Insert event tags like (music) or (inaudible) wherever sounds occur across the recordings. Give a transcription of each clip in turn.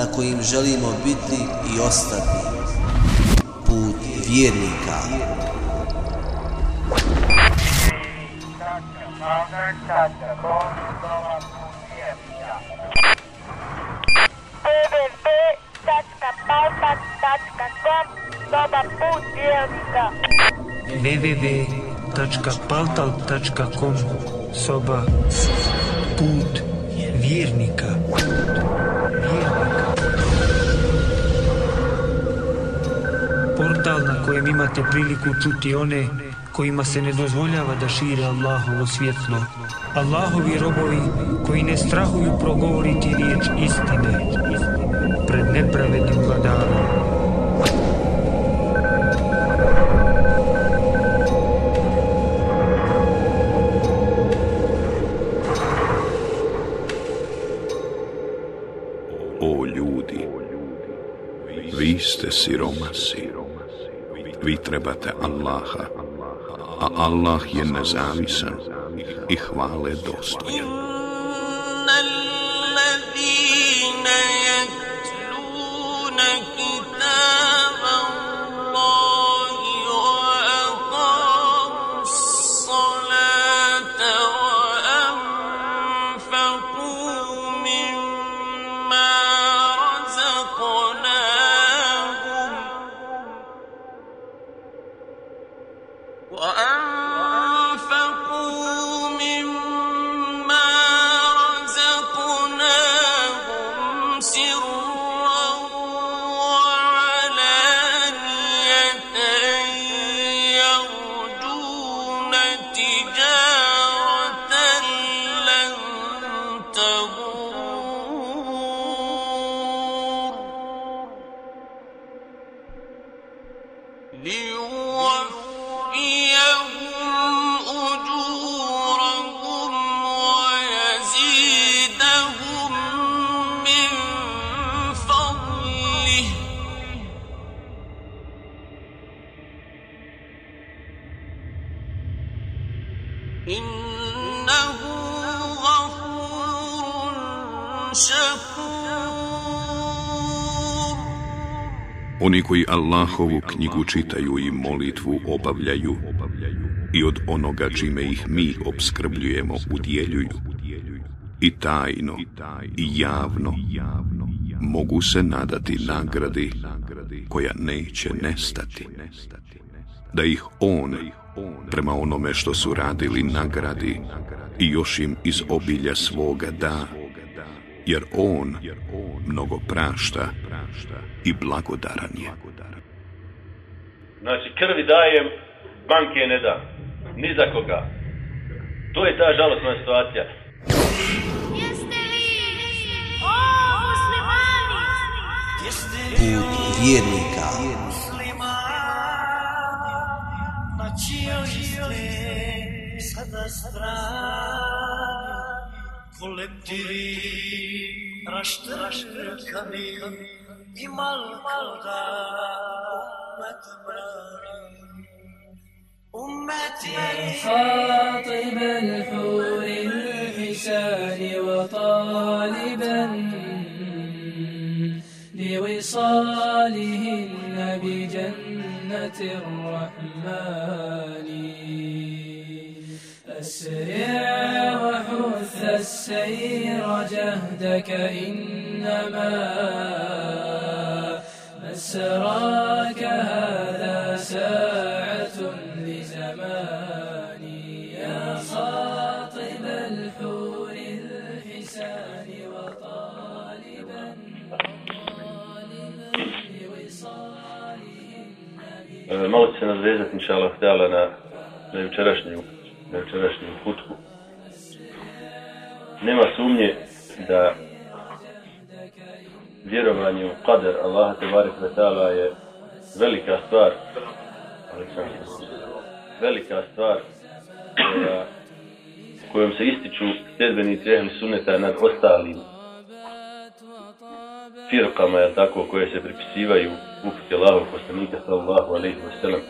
na kojim želimo biti i ostati. Put vjernika. www.paltal.com Soba Put vjernika. Portal na kojem imate priliku čuti one kojima se ne dozvoljava da šire Allahovo svjetlo. Allahovi robovi koji ne strahuju progovoriti riječ istine pred nepravednim vladarom. ste siromasi. Vi trebate Allaha, a Allah je nezavisan i hvale dostojan. وأن Oni koji Allahovu knjigu čitaju i molitvu obavljaju i od onoga čime ih mi obskrbljujemo udjeljuju i tajno i javno mogu se nadati nagradi koja neće nestati. Da ih On prema onome što su radili nagradi i još im iz obilja svoga da, jer On mnogo prašta i blagodaran je. Znači, krvi dajem, banke ne da. Ni za koga. To je ta žalostna situacija. Jeste li? O, muslimani! Put vjernika. Na čijoj ste sada strani kolektivi raštrkani imal da umet brani أمتي خاطب الحور الحسان وطالبا لوصالهن بجنة الرحمن أسرع السير جهدك إنما مسراك هذا ساعة لزماني. يا خاطب الحور الحسان وطالبا طالبا لوصاله. النبي مرة سنة زيزة إن شاء الله تعالى أنا لا يبتلشني لا يبتلشني وخوت Nema sumnje da vjerovanje u kader Allaha Tebarek barek je velika stvar velika stvar koja, kojom se ističu sljedbenici ehli suneta nad ostalim firkama, je tako, koje se pripisivaju uputi Allahov poslanika sallallahu alaihi wa.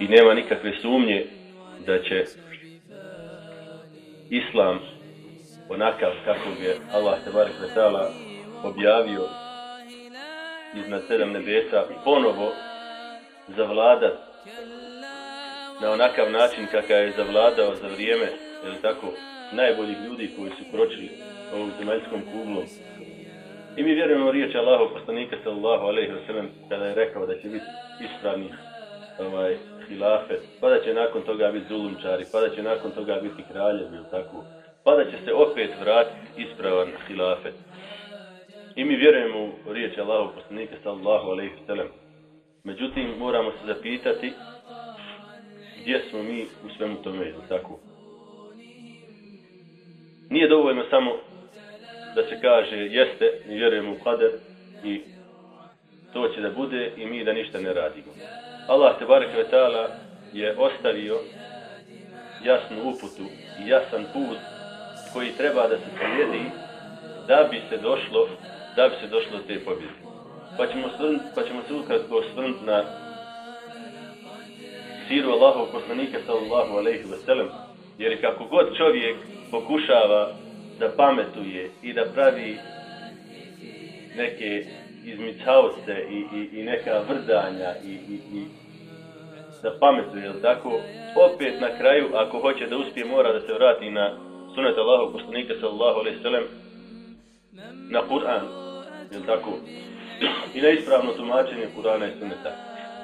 I nema nikakve sumnje da će islam onakav kakvog je Allah te barek vetala objavio iznad sedam nebesa ponovo zavladat na onakav način kakav je zavladao za vrijeme, ili tako, najboljih ljudi koji su kročili ovom zemaljskom kuglom. I mi vjerujemo riječ Allahov poslanika sallallahu alejhi ve sellem kada je rekao da će biti ispravni ovaj hilafet, pa da će nakon toga biti zulumčari, pa da će nakon toga biti kraljevi, ili tako. Pa da će se opet vratiti ispravan hilafet. I mi vjerujemo u riječ Allahog poslanika sallallahu alejhi ve sellem. Međutim, moramo se zapitati gdje smo mi u svemu tome, ili tako. Nije dovoljno samo da se kaže jeste, mi vjerujemo u kader i to će da bude i mi da ništa ne radimo. Allah te barek vetala je ostavio jasnu uputu i jasan put koji treba da se slijedi da bi se došlo da bi se došlo do te pobjede. Pa ćemo, svrn, pa ćemo se ukratko osvrnuti na siru Allahov poslanika sallallahu alaihi wa sallam, jer kako god čovjek pokušava da pametuje i da pravi neke izmicavce i, i, i neka vrdanja i, i, i da pametuje, jel tako? Opet na kraju, ako hoće da uspije, mora da se vrati na sunet Allahog poslanika sallallahu alaihi sallam na Kur'an, je tako? I na ispravno tumačenje Kur'ana i suneta.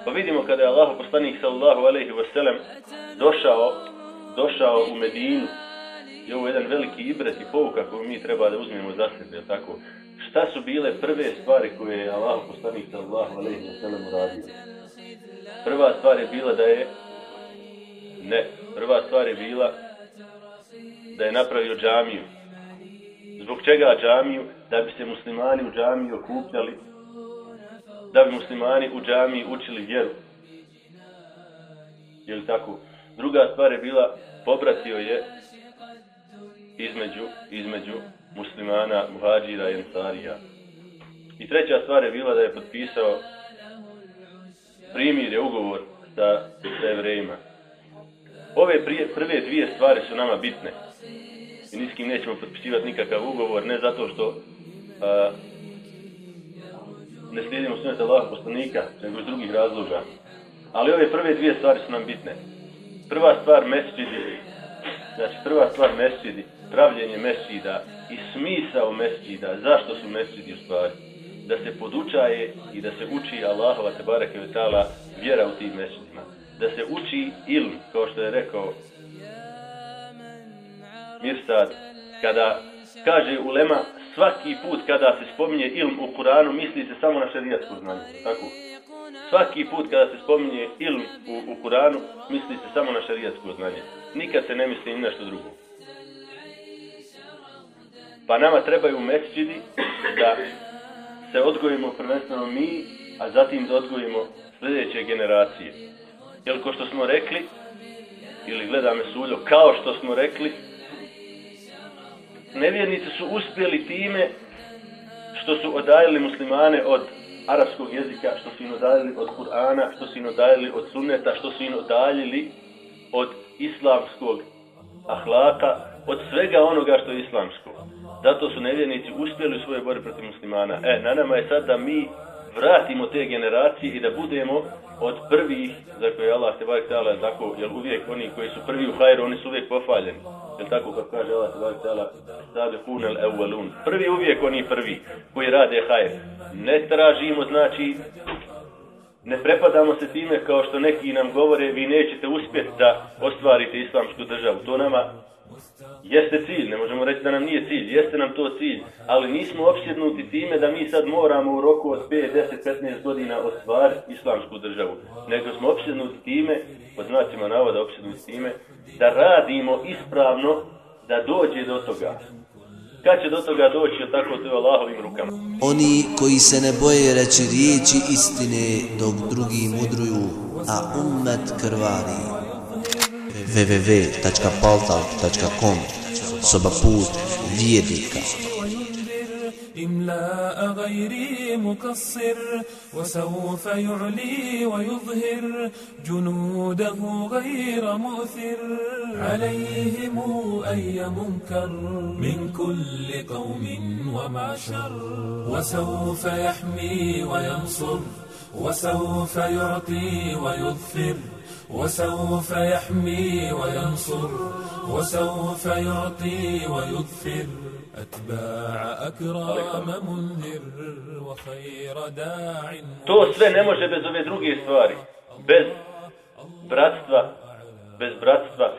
Pa vidimo kada je Allahog poslanik sallallahu alaihi sallam došao, došao u Medinu, je ovo jedan veliki ibret i pouka koju mi treba da uzmemo za sebe, tako? Šta su bile prve stvari koje je Allah poslanik sallallahu alejhi ve sellem uradio? Prva stvar je bila da je ne, prva stvar je bila da je napravio džamiju. Zbog čega džamiju? Da bi se muslimani u džamiji okupljali, da bi muslimani u džamiji učili vjeru. Je li tako? Druga stvar je bila, pobratio je između, između muslimana, muhađira i ensarija. I treća stvar je bila da je potpisao primir je ugovor sa, sa evrejima. Ove prije, prve dvije stvari su nama bitne. I ni s kim nećemo potpisivati nikakav ugovor, ne zato što a, ne slijedimo sunet Allah poslanika, nego iz drugih razloga. Ali ove prve dvije stvari su nam bitne. Prva stvar mesčidi, znači prva stvar mesčidi, pravljenje mesčida i smisao mesčida, zašto su mesčidi u stvari? Da se podučaje i da se uči Allahova te bareke vjera u tim mesčidima. Da se uči ilm, kao što je rekao Mirsad, kada kaže ulema svaki put kada se spominje ilm u Kuranu, misli se samo na šarijatsko znanje. Tako? Svaki put kada se spominje ilm u, u Kuranu, misli se samo na šarijatsko znanje. Nikad se ne misli ni nešto drugo. Pa nama trebaju mesčidi da se odgojimo prvenstveno mi, a zatim da odgojimo sljedeće generacije. Jer ko što smo rekli, ili gleda me suljo, kao što smo rekli, nevjernici su uspjeli time što su odajili muslimane od arapskog jezika, što su im odajili od Kur'ana, što su im odajili od sunneta, što su im odajili od islamskog ahlaka, od svega onoga što je islamsko. Zato su nevjernici uspjeli u svojoj bore protiv muslimana. E, na nama je sad da mi vratimo te generacije i da budemo od prvih, za koje Allah te bavik tala, tako, jer uvijek oni koji su prvi u hajru, oni su uvijek pofaljeni. Jel tako kad kaže Allah te bavik tala, sade. Prvi uvijek oni prvi koji rade hajr. Ne tražimo, znači, ne prepadamo se time kao što neki nam govore, vi nećete uspjeti da ostvarite islamsku državu. To nama Jeste cilj, ne možemo reći da nam nije cilj, jeste nam to cilj, ali nismo opsjednuti time da mi sad moramo u roku od 5, 10, 15 godina ostvariti islamsku državu, nego smo opsjednuti time, pod znacima navoda opsjednuti time, da radimo ispravno da dođe do toga. Kad će do toga doći, tako to je Allahovim rukama. Oni koji se ne boje reći riječi istine dok drugi mudruju, a ummet krvari www.paltal.com Put vjernika إملاء غيري مقصر وسوف يعلي ويظهر جنوده غير مؤثر. عليهم أي منكر من كل قوم ومعشر وسوف يحمي وينصر وسوف يعطي ويظفر. وسوف يحمي وينصر وسوف يعطي ويظفر أتباع أكرام منذر وخير داع To sve ne može bez ove druge stvari. Bez bratstva, bez bratstva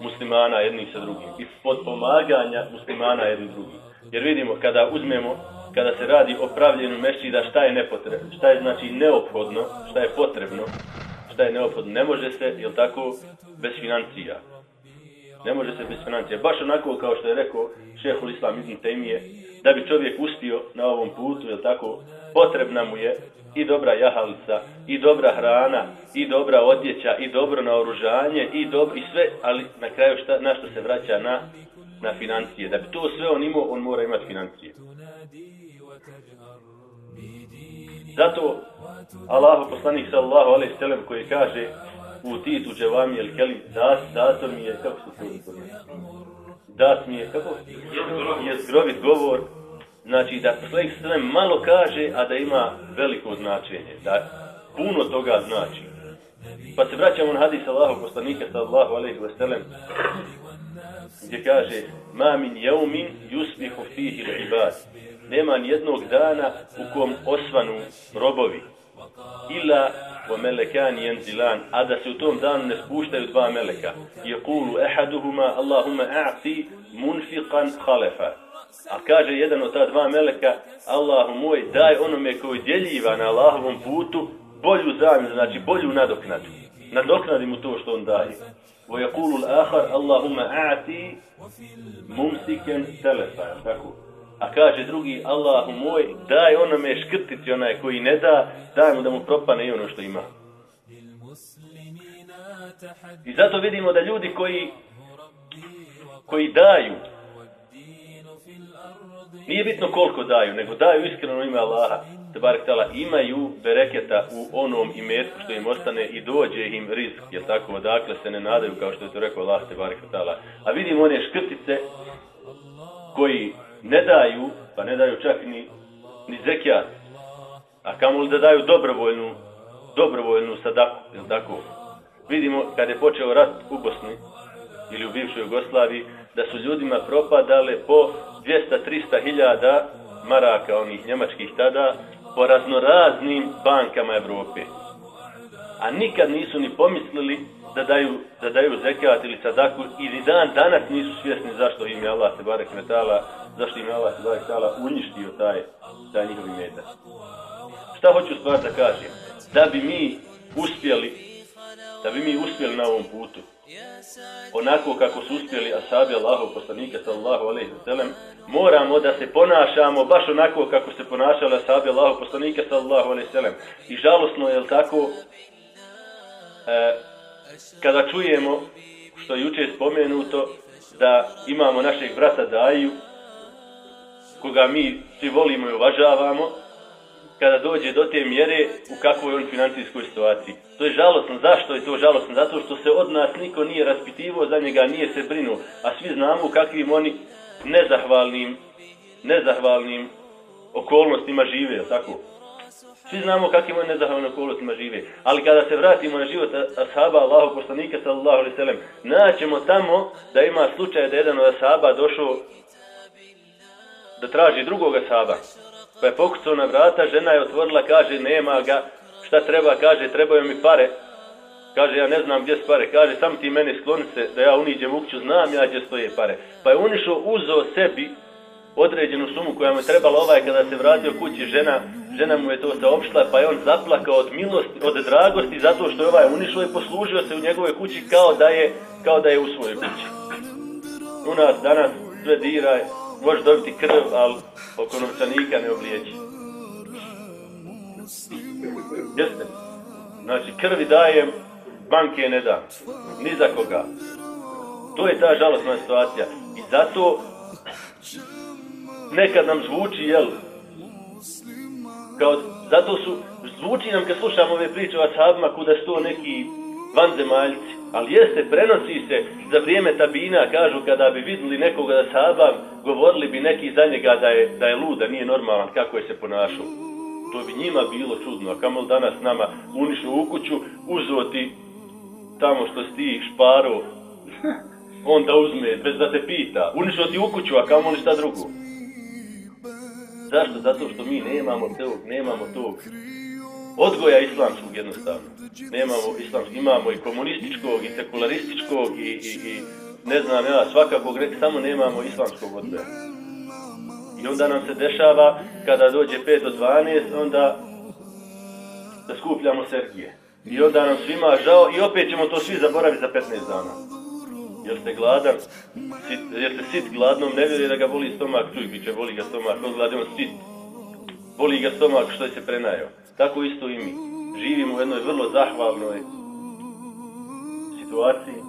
muslimana jednih sa drugim. I podpomaganja muslimana jednih drugih. Jer vidimo, kada uzmemo, kada se radi o pravljenju mešćida, šta je nepotrebno, šta je znači neophodno, šta je potrebno, šta je neophodno. Ne može se, jel tako, bez financija. Ne može se bez financija. Baš onako kao što je rekao šehol Islam Ibn Taymije, da bi čovjek uspio na ovom putu, jel tako, potrebna mu je i dobra jahalica, i dobra hrana, i dobra odjeća, i dobro naoružanje, i, dobro, i sve, ali na kraju šta, na što se vraća na, na financije. Da bi to sve on imao, on mora imati financije. Zato Allah poslanik sallallahu alejhi ve sellem koji kaže u titu dževami el kelim. Dat dato mi je kako se to dat mi je kako? Je zgrovit govor. Znači da poslanik sve malo kaže a da ima veliko značenje. Da puno toga znači. Pa se vraćamo na hadis Allahu poslanika sallallahu alejhi ve sellem gdje kaže ma min yawmin yusbihu fihi al-ibad nema ni jednog dana u kom osvanu robovi ila wa melekan jenzilan, a da se u tom danu ne spuštaju dva meleka. Je kulu ehaduhuma, Allahumma a'ti munfiqan khalefa. A kaže jedan od ta dva meleka, Allahu moj, daj onome koji djeljiva na Allahovom putu bolju zamjenu, znači bolju nadoknadu. Nadoknadi mu to što on daje. Wa yaqulu al-akhar Allahumma a'ti mumsikan telefa, tako. A kaže drugi, Allahu moj, daj onome škrtiti onaj koji ne da, daj mu da mu propane i ono što ima. I zato vidimo da ljudi koji koji daju nije bitno koliko daju, nego daju iskreno ime Allaha, tebarek tala, imaju bereketa u onom imetku što im ostane i dođe im rizk, je tako, odakle se ne nadaju, kao što je to rekao Allah, tebarek tala. A vidimo one škrtice koji ne daju, pa ne daju čak ni, ni zekijat, a kamo li da daju dobrovoljnu, dobrovoljnu sadaku, ili tako? Vidimo, kad je počeo rat u Bosni, ili u bivšoj Jugoslaviji, da su ljudima propadale po 200-300 hiljada maraka, onih njemačkih tada, po raznoraznim bankama Evrope. A nikad nisu ni pomislili da daju, da daju zekat ili sadaku, ili dan danas nisu svjesni zašto im je Allah se barek metala zašto im je Allah se barek metala uništio taj, taj njihov metak. Šta hoću stvar da kažem? Da bi mi uspjeli, da bi mi uspjeli na ovom putu, onako kako su uspjeli asabi Allahov poslanika sallallahu alejhi ve sellem, moramo da se ponašamo baš onako kako se ponašali asabi Allahov poslanika sallallahu alejhi ve sellem. I žalosno je tako e, kada čujemo što je juče spomenuto da imamo našeg brata Daju koga mi svi volimo i uvažavamo, kada dođe do te mjere u kakvoj je on financijskoj situaciji. To je žalostno. Zašto je to žalostno? Zato što se od nas niko nije raspitivo za njega, nije se brinuo. A svi znamo kakvim oni nezahvalnim, nezahvalnim okolnostima žive, tako? Svi znamo kakvim on nezahvalnim okolostima žive. Ali kada se vratimo na život ashaba Allahu poslanika sallallahu alaihi sallam, naćemo tamo da ima slučaj da jedan od ashaba došao da traži drugoga ashaba. Pa je pokucao na vrata, žena je otvorila, kaže, nema ga, šta treba, kaže, trebaju mi pare. Kaže, ja ne znam gdje su pare. Kaže, sam ti meni skloni se da ja uniđem u kuću, znam ja gdje stoje pare. Pa je unišao, uzeo sebi određenu sumu koja mu je trebala ovaj kada se vratio kući žena, žena mu je to saopštila, pa je on zaplakao od milosti, od dragosti, zato što je ovaj unišao i poslužio se u njegovoj kući kao da je, kao da je u svojoj kući. U nas danas sve dira, možeš dobiti krv, ali oko novčanika ne oblijeći. Jeste? Znači, krvi dajem, banke ne dam. Ni za koga. To je ta žalostna situacija. I zato nekad nam zvuči, jel, kao, zato su, zvuči nam kad slušamo ove priče o ashabima kuda su to neki vanzemaljci, ali jeste, prenosi se za vrijeme tabina, kažu kada bi vidjeli nekoga da sahaba, govorili bi neki za njega da je, da je luda, nije normalan, kako je se ponašao. To bi njima bilo čudno, a kamo danas nama unišu u kuću, uzo ti tamo što si ti šparo, (laughs) on da uzme, bez da te pita, unišao ti u kuću, a kamo li šta drugo? Zašto? Zato što mi nemamo tog, nemamo tog odgoja islamskog jednostavno. Nemamo islamskog, imamo i komunističkog, i sekularističkog, i, i, i ne znam ja, svakakog, samo nemamo islamskog odgoja. I onda nam se dešava, kada dođe 5 do 12, onda da skupljamo Sergije. I onda nam svima žao i opet ćemo to svi zaboraviti za 15 dana. Jer ste gladan, sit, jer ste sit gladnom, ne vjeruje da ga boli stomak, čuj, bit će, boli ga stomak, on gladan, sit. Boli ga stomak što je se prenajao. Tako isto i mi. Živimo u jednoj vrlo zahvalnoj situaciji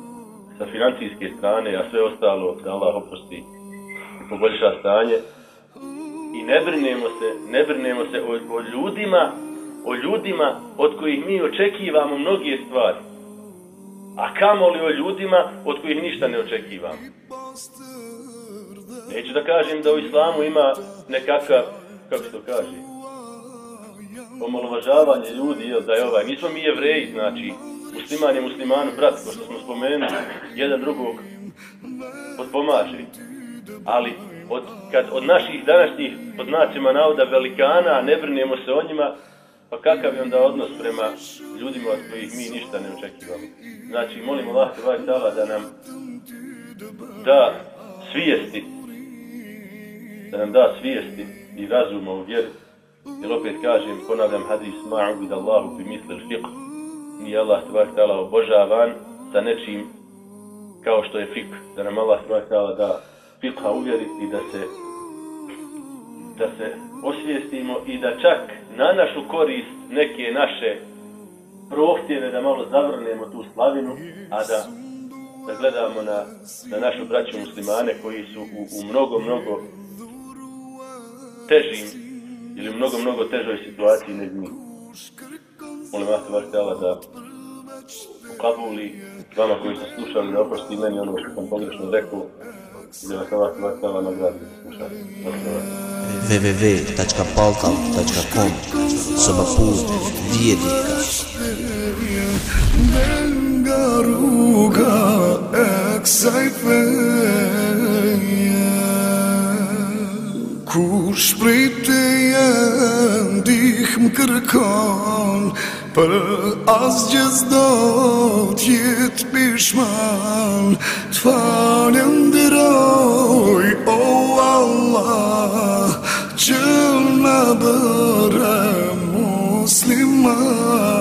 sa financijske strane, a sve ostalo da Allah oprosti i poboljša stanje. I ne brinemo se, ne brinemo se o, o ljudima, o ljudima od kojih mi očekivamo mnoge stvari. A kamo li o ljudima od kojih ništa ne očekivamo? Neću da kažem da u islamu ima nekakav, kako to kaže, omalovažavanje ljudi, jel, da je ovaj, nismo mi jevreji, znači, musliman je musliman, brat, ko što smo spomenuli, jedan drugog podpomaže. Ali, od, kad od naših današnjih, pod znacima navoda, velikana, ne brinemo se o njima, pa kakav je onda odnos prema ljudima od kojih mi ništa ne očekivamo. Znači, molimo Allah, ovaj tala, da nam da svijesti, da nam da svijesti i razuma u vjeru, Jer opet kažem, ponavljam hadis ma'ubid Allahu bi misli fiqh. Nije Allah tebak ta'ala obožavan sa nečim kao što je fiqh. Da nam Allah tebak da fiqha uvjeri i da se da se osvijestimo i da čak na našu korist neke naše prohtjeve da malo zavrnemo tu slavinu, a da da gledamo na, na našu braću muslimane koji su u, u mnogo, mnogo težim ili u mnogo, mnogo težoj situaciji nego mi. Molim vas, vaš tela da ukabuli vama koji ste slušali, da oprosti meni ono što sam pogrešno rekao i da vas vaš vaš tela nagradi da slušali. www.palkall.com Sobapu Djetika Del nga rruga e kësaj feje Kur shprejte jenë dihmë kërkon Për asgjë s'do t'jetë pishman T'falem ndiroj, o oh Allah صبر مسلمان